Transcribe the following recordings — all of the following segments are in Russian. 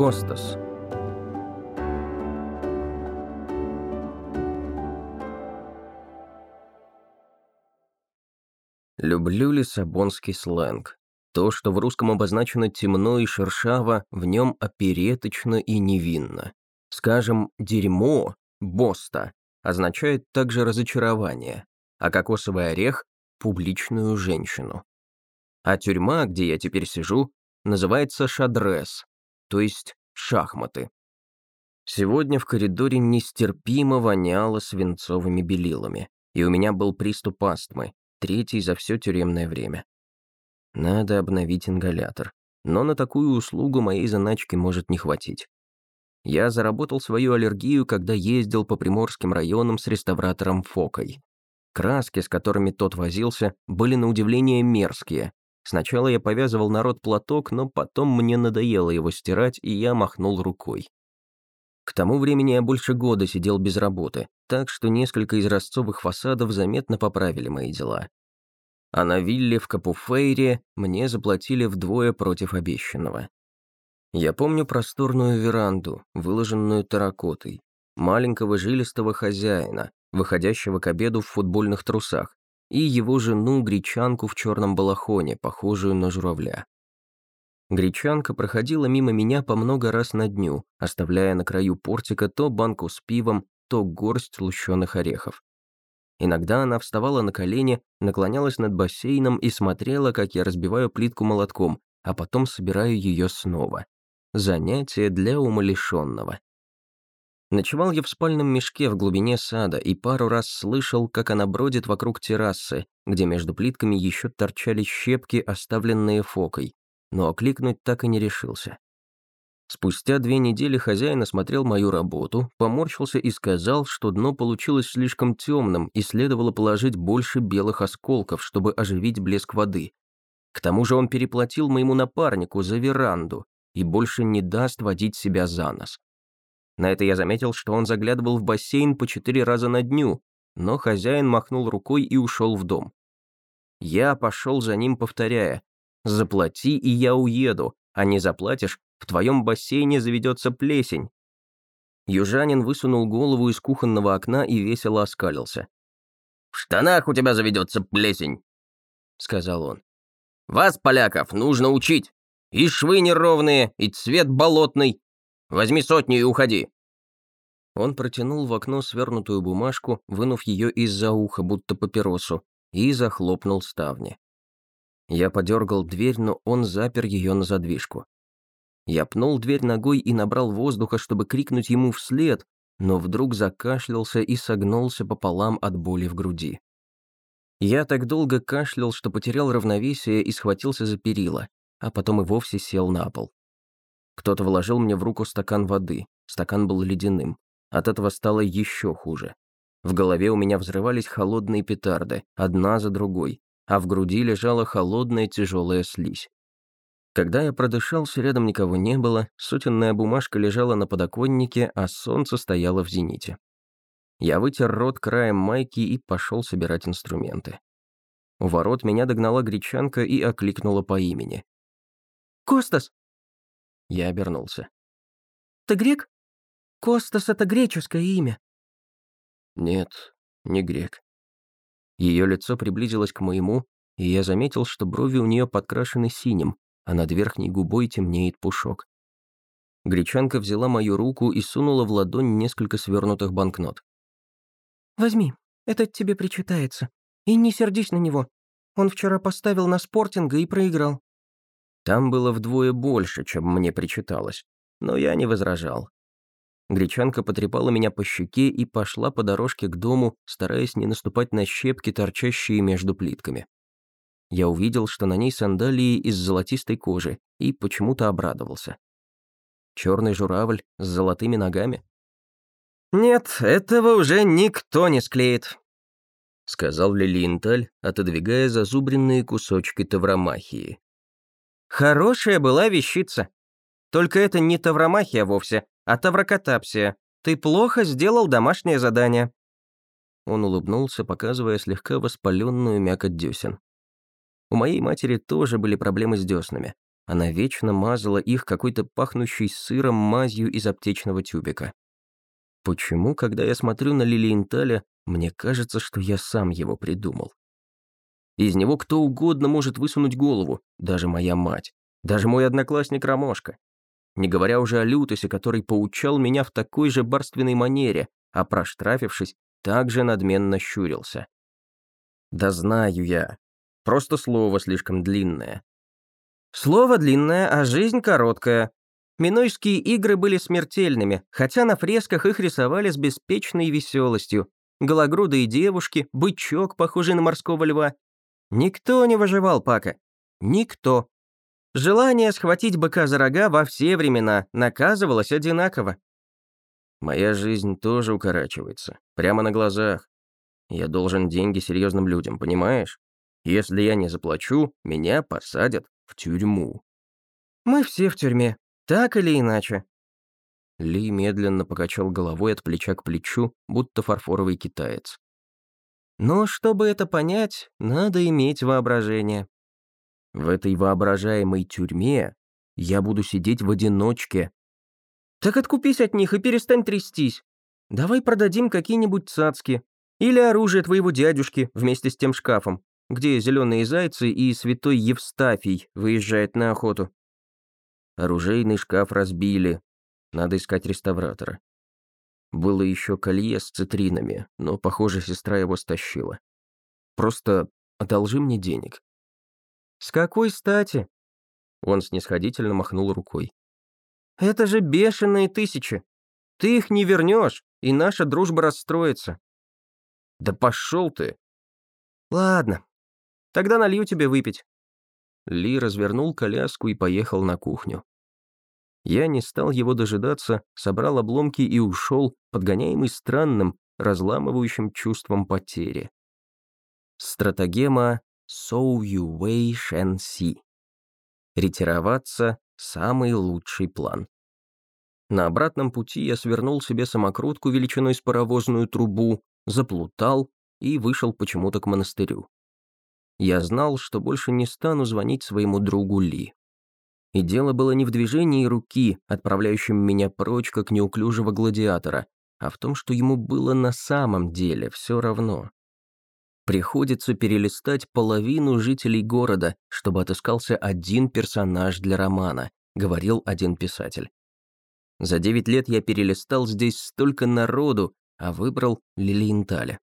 Костас. Люблю лиссабонский сленг. То, что в русском обозначено темно и шершаво, в нем опереточно и невинно. Скажем, «дерьмо», «боста» означает также разочарование, а кокосовый орех – публичную женщину. А тюрьма, где я теперь сижу, называется шадрес, то есть шахматы. Сегодня в коридоре нестерпимо воняло свинцовыми белилами, и у меня был приступ астмы, третий за все тюремное время. Надо обновить ингалятор, но на такую услугу моей заначки может не хватить. Я заработал свою аллергию, когда ездил по приморским районам с реставратором Фокой. Краски, с которыми тот возился, были на удивление мерзкие, Сначала я повязывал народ платок, но потом мне надоело его стирать, и я махнул рукой. К тому времени я больше года сидел без работы, так что несколько из фасадов заметно поправили мои дела. А на вилле в Капуфейре мне заплатили вдвое против обещанного. Я помню просторную веранду, выложенную терракотой, маленького жилистого хозяина, выходящего к обеду в футбольных трусах, и его жену-гречанку в черном балахоне, похожую на журавля. Гречанка проходила мимо меня по много раз на дню, оставляя на краю портика то банку с пивом, то горсть лущеных орехов. Иногда она вставала на колени, наклонялась над бассейном и смотрела, как я разбиваю плитку молотком, а потом собираю ее снова. Занятие для умалишенного. Ночевал я в спальном мешке в глубине сада и пару раз слышал, как она бродит вокруг террасы, где между плитками еще торчали щепки, оставленные фокой, но окликнуть так и не решился. Спустя две недели хозяин осмотрел мою работу, поморщился и сказал, что дно получилось слишком темным и следовало положить больше белых осколков, чтобы оживить блеск воды. К тому же он переплатил моему напарнику за веранду и больше не даст водить себя за нос. На это я заметил, что он заглядывал в бассейн по четыре раза на дню, но хозяин махнул рукой и ушел в дом. Я пошел за ним, повторяя, «Заплати, и я уеду, а не заплатишь, в твоем бассейне заведется плесень». Южанин высунул голову из кухонного окна и весело оскалился. «В штанах у тебя заведется плесень», — сказал он. «Вас, поляков, нужно учить. И швы неровные, и цвет болотный, Возьми сотню и уходи». Он протянул в окно свернутую бумажку, вынув ее из-за уха, будто папиросу, и захлопнул ставни. Я подергал дверь, но он запер ее на задвижку. Я пнул дверь ногой и набрал воздуха, чтобы крикнуть ему вслед, но вдруг закашлялся и согнулся пополам от боли в груди. Я так долго кашлял, что потерял равновесие и схватился за перила, а потом и вовсе сел на пол. Кто-то вложил мне в руку стакан воды. Стакан был ледяным. От этого стало еще хуже. В голове у меня взрывались холодные петарды, одна за другой, а в груди лежала холодная тяжелая слизь. Когда я продышался, рядом никого не было, сотенная бумажка лежала на подоконнике, а солнце стояло в зените. Я вытер рот краем майки и пошел собирать инструменты. У ворот меня догнала гречанка и окликнула по имени. «Костас, я обернулся. «Ты грек? Костас — это греческое имя». «Нет, не грек». Ее лицо приблизилось к моему, и я заметил, что брови у нее подкрашены синим, а над верхней губой темнеет пушок. Гречанка взяла мою руку и сунула в ладонь несколько свернутых банкнот. «Возьми, это тебе причитается. И не сердись на него. Он вчера поставил на спортинга и проиграл. Там было вдвое больше, чем мне причиталось, но я не возражал. Гречанка потрепала меня по щеке и пошла по дорожке к дому, стараясь не наступать на щепки, торчащие между плитками. Я увидел, что на ней сандалии из золотистой кожи, и почему-то обрадовался. Черный журавль с золотыми ногами? «Нет, этого уже никто не склеит», — сказал Лилиенталь, отодвигая зазубренные кусочки тавромахии. Хорошая была вещица. Только это не тавромахия вовсе, а таврокатапсия. Ты плохо сделал домашнее задание. Он улыбнулся, показывая слегка воспаленную мякоть десен. У моей матери тоже были проблемы с деснами. Она вечно мазала их какой-то пахнущей сыром мазью из аптечного тюбика. Почему, когда я смотрю на Лилиенталя, мне кажется, что я сам его придумал? Из него кто угодно может высунуть голову, даже моя мать, даже мой одноклассник Ромошка. Не говоря уже о Лютосе, который поучал меня в такой же барственной манере, а проштрафившись, также надменно щурился. Да знаю я. Просто слово слишком длинное. Слово длинное, а жизнь короткая. Минойские игры были смертельными, хотя на фресках их рисовали с беспечной веселостью. Гологрудые девушки, бычок, похожий на морского льва. Никто не выживал, Пака. Никто. Желание схватить быка за рога во все времена наказывалось одинаково. Моя жизнь тоже укорачивается. Прямо на глазах. Я должен деньги серьезным людям, понимаешь? Если я не заплачу, меня посадят в тюрьму. Мы все в тюрьме. Так или иначе. Ли медленно покачал головой от плеча к плечу, будто фарфоровый китаец. Но чтобы это понять, надо иметь воображение. В этой воображаемой тюрьме я буду сидеть в одиночке. Так откупись от них и перестань трястись. Давай продадим какие-нибудь цацки. Или оружие твоего дядюшки вместе с тем шкафом, где зеленые зайцы и святой Евстафий выезжает на охоту. Оружейный шкаф разбили. Надо искать реставратора. Было еще колье с цитринами, но, похоже, сестра его стащила. Просто одолжи мне денег. С какой стати? Он снисходительно махнул рукой. Это же бешеные тысячи. Ты их не вернешь, и наша дружба расстроится. Да пошел ты. Ладно, тогда налью тебе выпить. Ли развернул коляску и поехал на кухню. Я не стал его дожидаться, собрал обломки и ушел, подгоняемый странным, разламывающим чувством потери. Стратагема «So you wei shen si». Ретироваться — самый лучший план. На обратном пути я свернул себе самокрутку величиной с паровозную трубу, заплутал и вышел почему-то к монастырю. Я знал, что больше не стану звонить своему другу Ли. И дело было не в движении руки, отправляющем меня прочь, как неуклюжего гладиатора, а в том, что ему было на самом деле все равно. Приходится перелистать половину жителей города, чтобы отыскался один персонаж для романа, говорил один писатель. За девять лет я перелистал здесь столько народу, а выбрал Лилиенталя.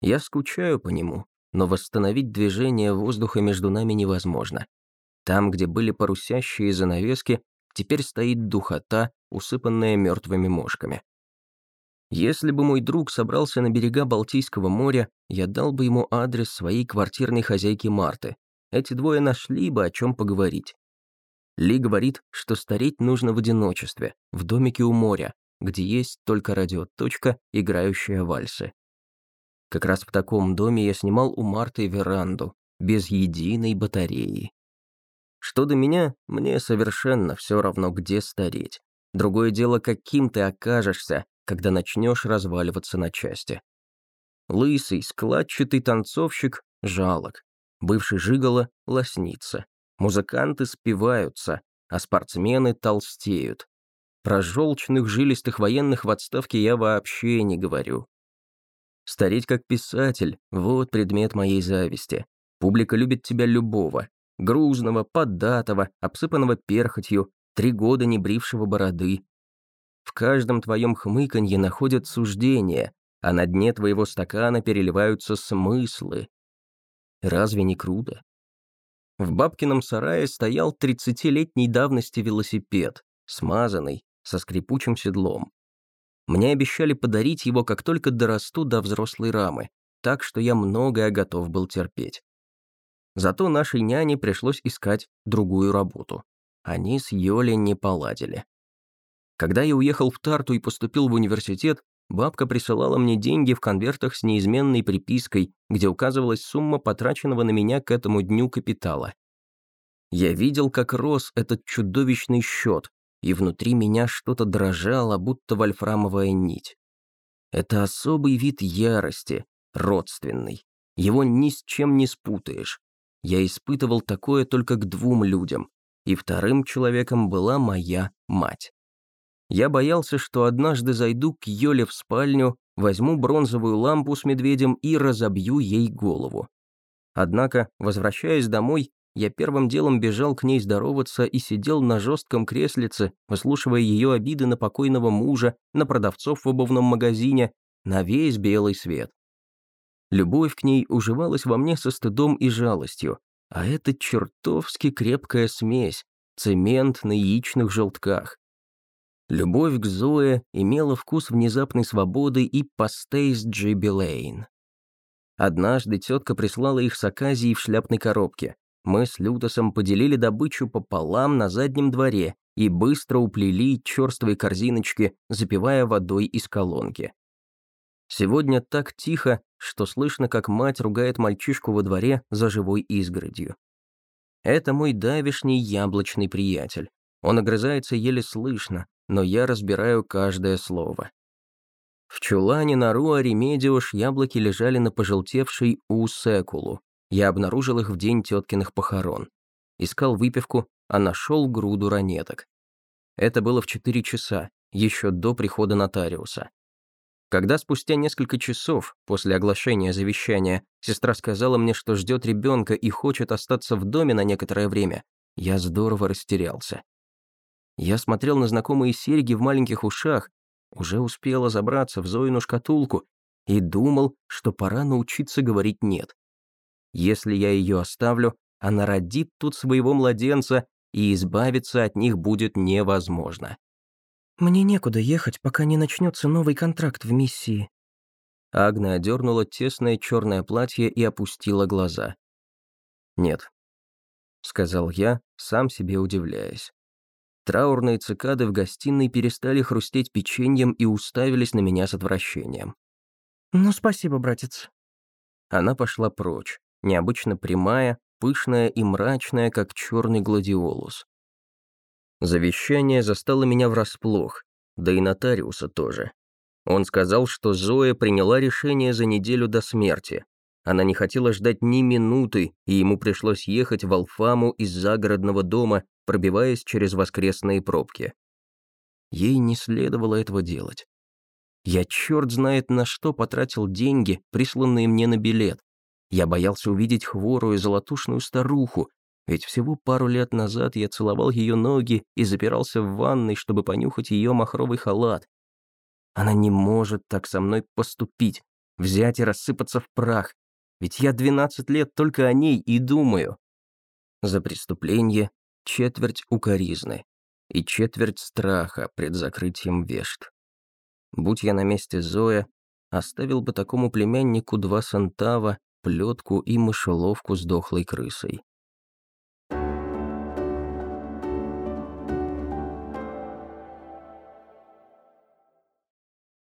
Я скучаю по нему, но восстановить движение воздуха между нами невозможно. Там, где были парусящие занавески, теперь стоит духота, усыпанная мертвыми мошками. Если бы мой друг собрался на берега Балтийского моря, я дал бы ему адрес своей квартирной хозяйки Марты. Эти двое нашли бы о чем поговорить. Ли говорит, что стареть нужно в одиночестве, в домике у моря, где есть только радиоточка, играющая вальсы. Как раз в таком доме я снимал у Марты веранду, без единой батареи. Что до меня, мне совершенно все равно, где стареть. Другое дело, каким ты окажешься, когда начнешь разваливаться на части. Лысый, складчатый танцовщик – жалок. Бывший жигало – лоснится. Музыканты спиваются, а спортсмены толстеют. Про желчных жилистых военных в отставке я вообще не говорю. Стареть как писатель – вот предмет моей зависти. Публика любит тебя любого, грузного, поддатого, обсыпанного перхотью, три года не брившего бороды. В каждом твоем хмыканье находят суждения, а на дне твоего стакана переливаются смыслы. Разве не круто? В бабкином сарае стоял тридцатилетней давности велосипед, смазанный, со скрипучим седлом. Мне обещали подарить его, как только дорасту до взрослой рамы, так что я многое готов был терпеть. Зато нашей няне пришлось искать другую работу. Они с Йоли не поладили. Когда я уехал в Тарту и поступил в университет, бабка присылала мне деньги в конвертах с неизменной припиской, где указывалась сумма потраченного на меня к этому дню капитала. Я видел, как рос этот чудовищный счет, и внутри меня что-то дрожало, будто вольфрамовая нить. Это особый вид ярости, родственный. Его ни с чем не спутаешь. Я испытывал такое только к двум людям. и вторым человеком была моя мать. Я боялся, что однажды зайду к Йоле в спальню, возьму бронзовую лампу с медведем и разобью ей голову. Однако, возвращаясь домой, я первым делом бежал к ней здороваться и сидел на жестком креслице, выслушивая ее обиды на покойного мужа, на продавцов в обувном магазине, на весь белый свет. Любовь к ней уживалась во мне со стыдом и жалостью, а это чертовски крепкая смесь, цемент на яичных желтках. Любовь к Зое имела вкус внезапной свободы и пастей с Джиби Лейн. Однажды тетка прислала их с Аказией в шляпной коробке. Мы с Лютосом поделили добычу пополам на заднем дворе и быстро уплели черствые корзиночки, запивая водой из колонки. Сегодня так тихо, что слышно, как мать ругает мальчишку во дворе за живой изгородью. Это мой давишний яблочный приятель. Он огрызается еле слышно, но я разбираю каждое слово. В чулане на Руаре Медиуш яблоки лежали на пожелтевшей Усекулу. Я обнаружил их в день теткиных похорон. Искал выпивку, а нашел груду ранеток. Это было в 4 часа, еще до прихода нотариуса. Когда спустя несколько часов после оглашения завещания сестра сказала мне, что ждет ребенка и хочет остаться в доме на некоторое время, я здорово растерялся. Я смотрел на знакомые серьги в маленьких ушах, уже успела забраться в Зоину шкатулку и думал, что пора научиться говорить «нет». Если я ее оставлю, она родит тут своего младенца, и избавиться от них будет невозможно. «Мне некуда ехать, пока не начнется новый контракт в миссии». Агна одернула тесное черное платье и опустила глаза. «Нет», — сказал я, сам себе удивляясь. Траурные цикады в гостиной перестали хрустеть печеньем и уставились на меня с отвращением. «Ну, спасибо, братец». Она пошла прочь, необычно прямая, пышная и мрачная, как черный гладиолус. Завещание застало меня врасплох, да и нотариуса тоже. Он сказал, что Зоя приняла решение за неделю до смерти. Она не хотела ждать ни минуты, и ему пришлось ехать в Алфаму из загородного дома, пробиваясь через воскресные пробки. Ей не следовало этого делать. Я черт знает на что потратил деньги, присланные мне на билет. Я боялся увидеть хворую золотушную старуху, ведь всего пару лет назад я целовал ее ноги и запирался в ванной, чтобы понюхать ее махровый халат. Она не может так со мной поступить, взять и рассыпаться в прах, ведь я 12 лет только о ней и думаю. За преступление четверть укоризны и четверть страха пред закрытием вешт. Будь я на месте Зоя, оставил бы такому племяннику два сантава, плетку и мышеловку с дохлой крысой.